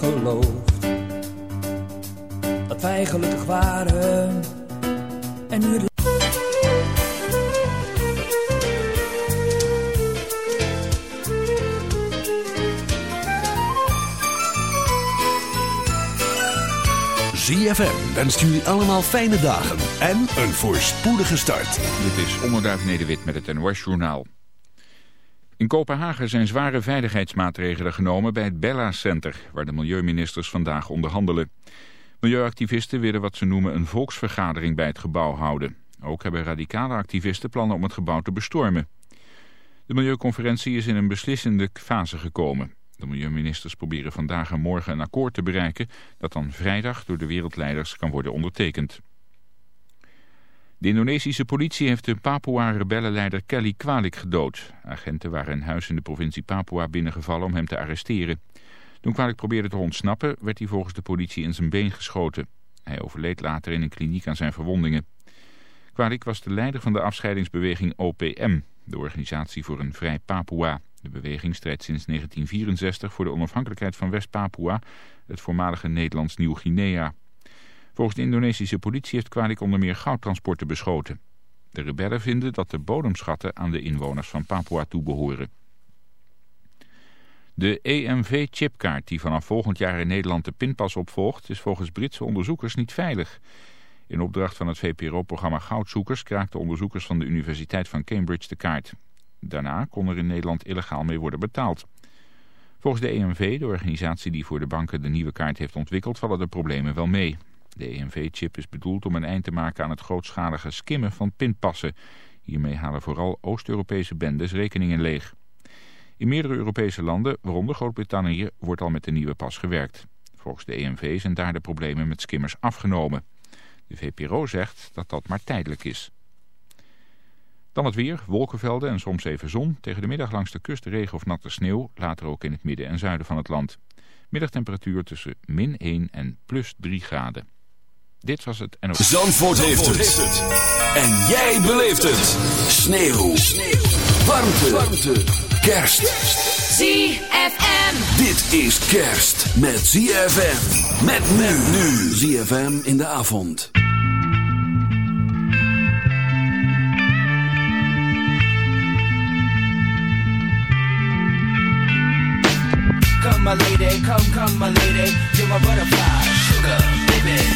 heb geloofd dat wij gelukkig waren. En nu het ZFM wenst jullie allemaal fijne dagen en een voorspoedige start. Dit is Onderduif Nederwit met het NOS Journaal. In Kopenhagen zijn zware veiligheidsmaatregelen genomen bij het Bella Center... waar de milieuministers vandaag onderhandelen. Milieuactivisten willen wat ze noemen een volksvergadering bij het gebouw houden. Ook hebben radicale activisten plannen om het gebouw te bestormen. De milieuconferentie is in een beslissende fase gekomen. De milieuministers proberen vandaag en morgen een akkoord te bereiken... dat dan vrijdag door de wereldleiders kan worden ondertekend. De Indonesische politie heeft de Papua-rebellenleider Kelly Kwalik gedood. Agenten waren een huis in de provincie Papua binnengevallen om hem te arresteren. Toen Kwalik probeerde te ontsnappen, werd hij volgens de politie in zijn been geschoten. Hij overleed later in een kliniek aan zijn verwondingen. Kwalik was de leider van de afscheidingsbeweging OPM, de organisatie voor een vrij Papua. De beweging strijdt sinds 1964 voor de onafhankelijkheid van West-Papua, het voormalige Nederlands Nieuw-Guinea. Volgens de Indonesische politie heeft Kwalik onder meer goudtransporten beschoten. De rebellen vinden dat de bodemschatten aan de inwoners van Papua toebehoren. De EMV-chipkaart die vanaf volgend jaar in Nederland de pinpas opvolgt... is volgens Britse onderzoekers niet veilig. In opdracht van het VPRO-programma Goudzoekers... kraakten onderzoekers van de Universiteit van Cambridge de kaart. Daarna kon er in Nederland illegaal mee worden betaald. Volgens de EMV, de organisatie die voor de banken de nieuwe kaart heeft ontwikkeld, vallen de problemen wel mee. De EMV-chip is bedoeld om een eind te maken aan het grootschalige skimmen van pinpassen. Hiermee halen vooral Oost-Europese bendes rekeningen leeg. In meerdere Europese landen, waaronder Groot-Brittannië, wordt al met de nieuwe pas gewerkt. Volgens de EMV zijn daar de problemen met skimmers afgenomen. De VPRO zegt dat dat maar tijdelijk is. Dan het weer, wolkenvelden en soms even zon. Tegen de middag langs de kust regen of natte sneeuw. Later ook in het midden en zuiden van het land. Middagtemperatuur tussen min 1 en plus 3 graden. Dit was het NOS. Zandvoort, heeft, het. En jij beleeft het. Sneeuw. Sneeuw. Warmte. Warmte. Kerst. ZFM. Dit is kerst met ZFM. Met men nu. ZFM in de avond. Come my lady, come, come my lady, you're my butterfly, sugar, baby.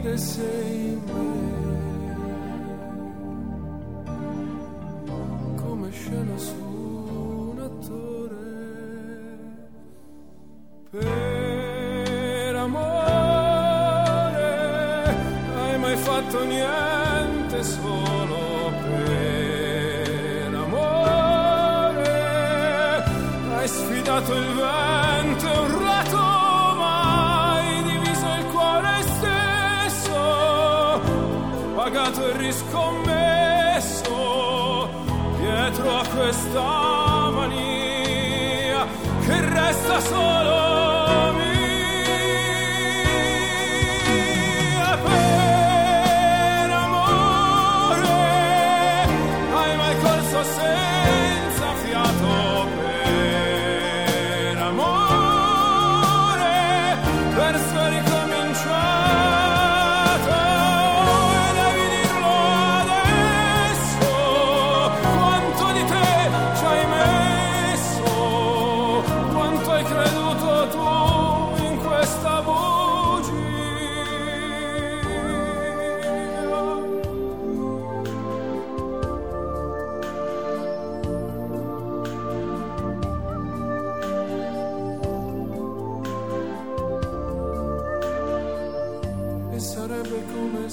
the same way.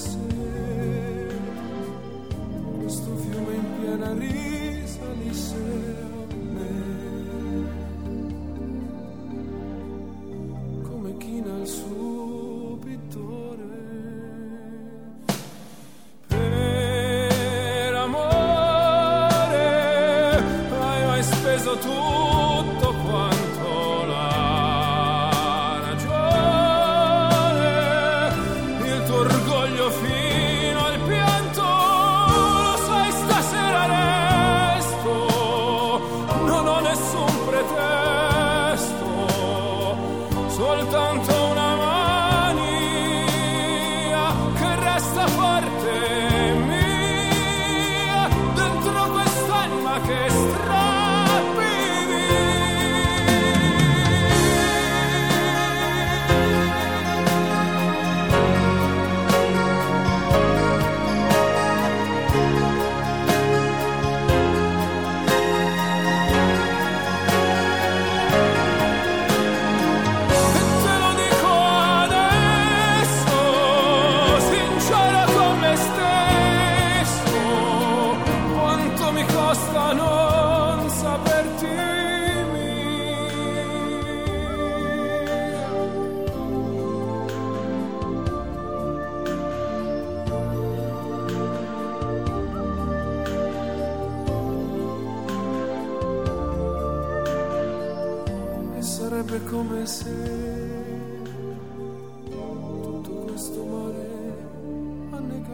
soon.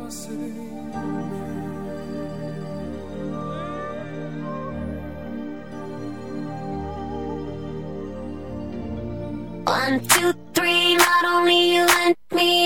One, two, three, not only you and me.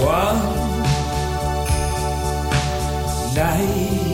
one night.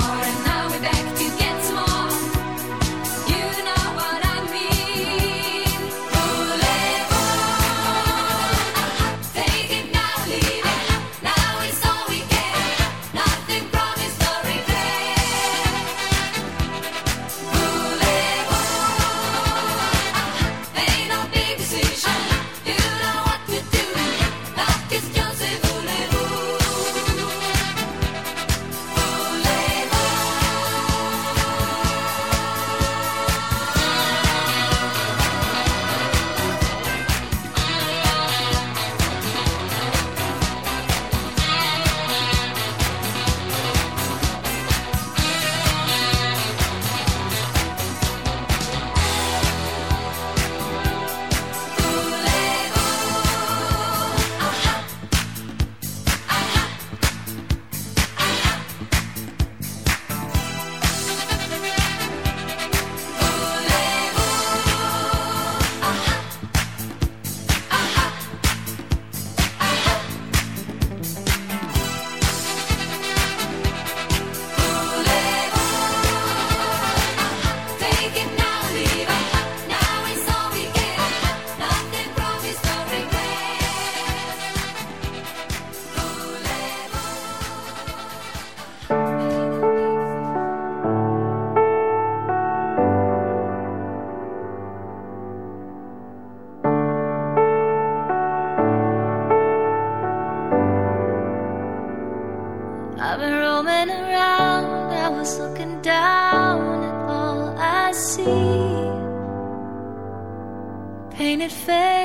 fire.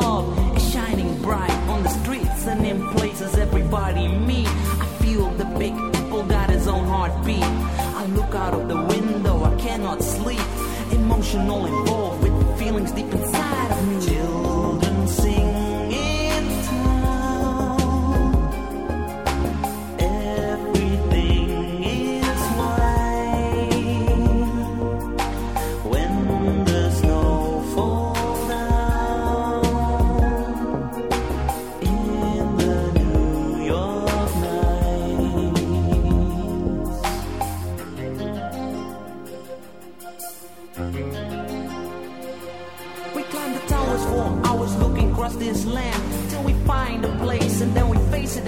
Love is shining bright on the streets and in places everybody meet. I feel the big apple got his own heartbeat. I look out of the window, I cannot sleep. Emotional involved with feelings deep inside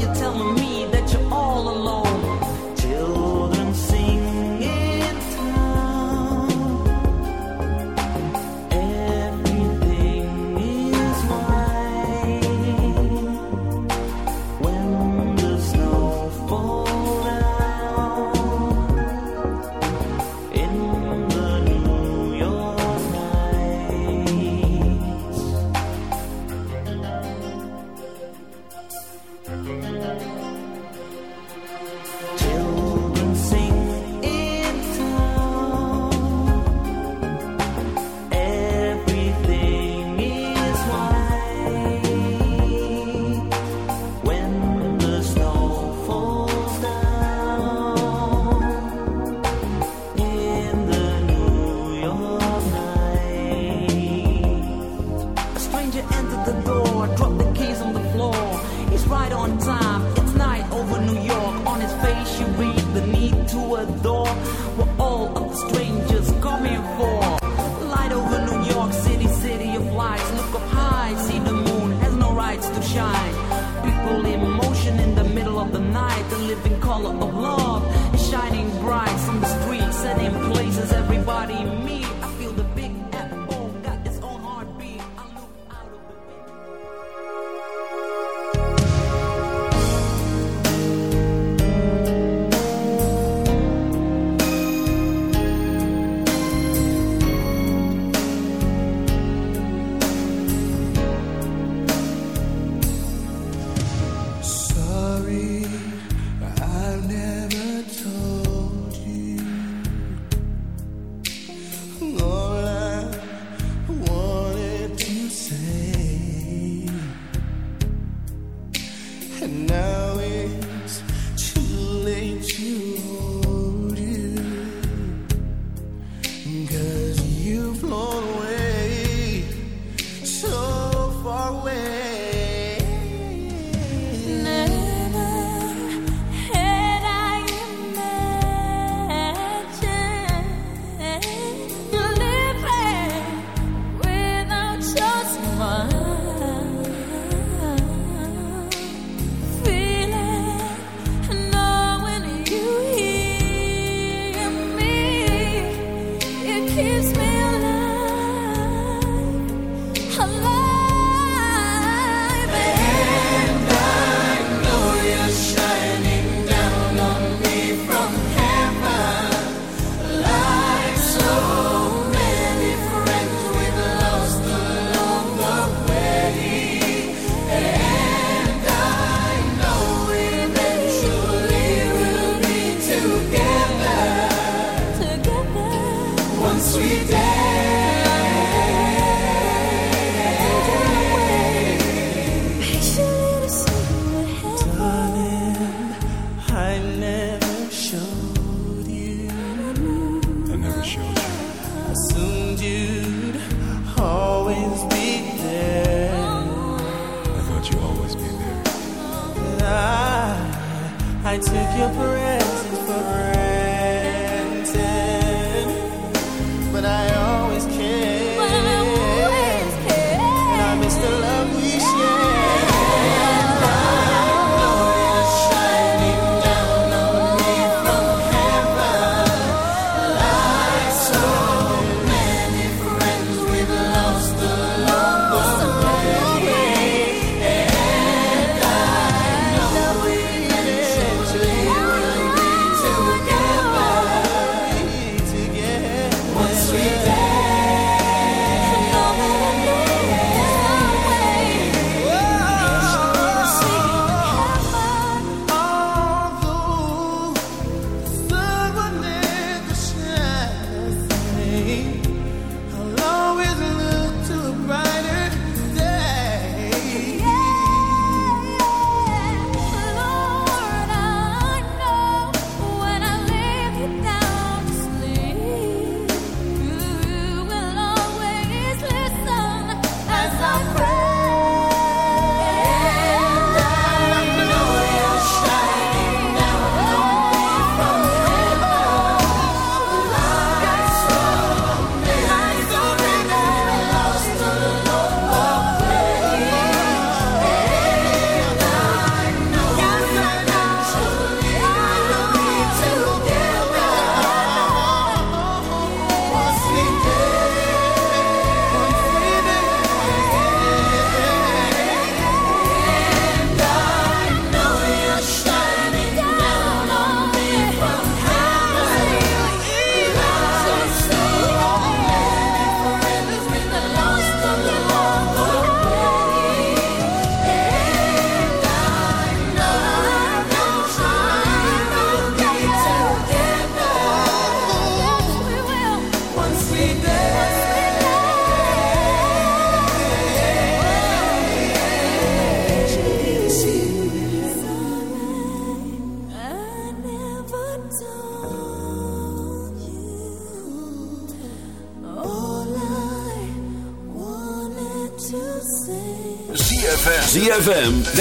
You're telling me that you're all alone.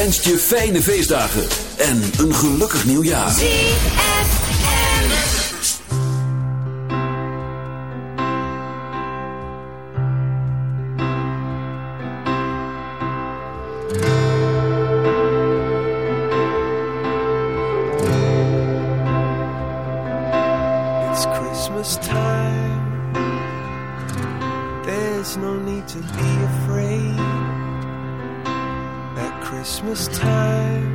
wenst je fijne feestdagen en een gelukkig nieuwjaar. ZFM. It's Christmas time. There's no need to be Christmas time.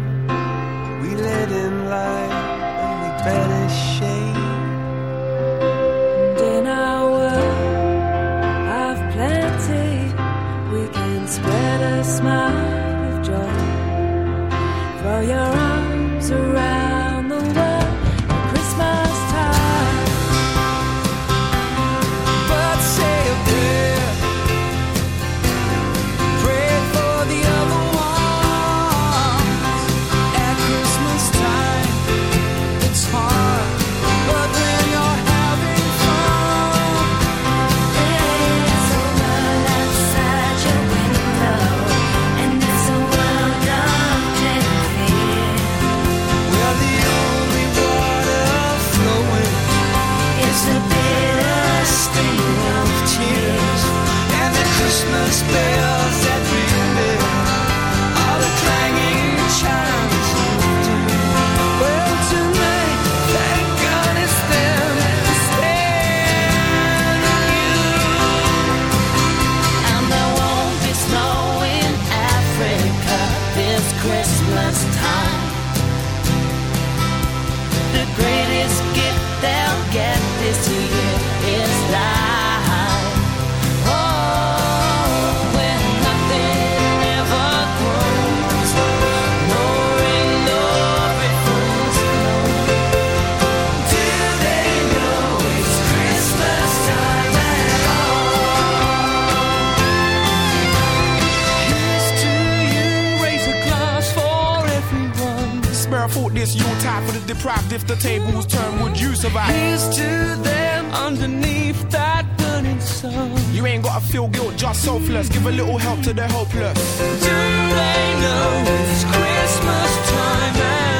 this Yuletide for the deprived. If the tables turn, would you survive? Here's to them underneath that burning sun. You ain't gotta feel guilt, just selfless. Give a little help to the hopeless. Do they know it's Christmas time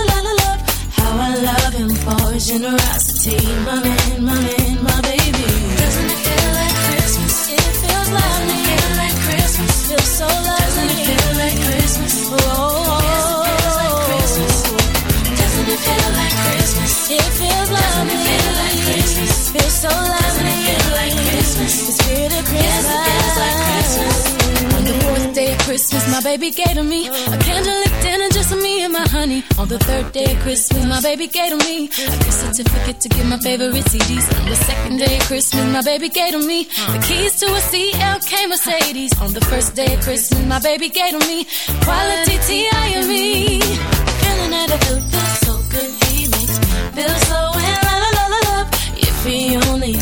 Him for generosity, my man, my man, my baby. Doesn't it feel like Christmas? It feels lovely. Doesn't it feel like Christmas? Feels so lovely. Doesn't it feel like Christmas? Oh. Doesn't it feel like Christmas? It feels lovely. Doesn't it feel like Christmas? Feels so lovely. Doesn't it feel like Christmas? The spirit of Christmas. Yes, it feels like Christmas. Christmas, my baby gave to me a candlelit dinner just for me and my honey. On the third day of Christmas, my baby gave to me a gift certificate to get my favorite CDs. On the second day of Christmas, my baby gave to me the keys to a CLK Mercedes. On the first day of Christmas, my baby gave to me quality T.I. and me. Feeling that I feel so good, he makes me feel so in love. If he only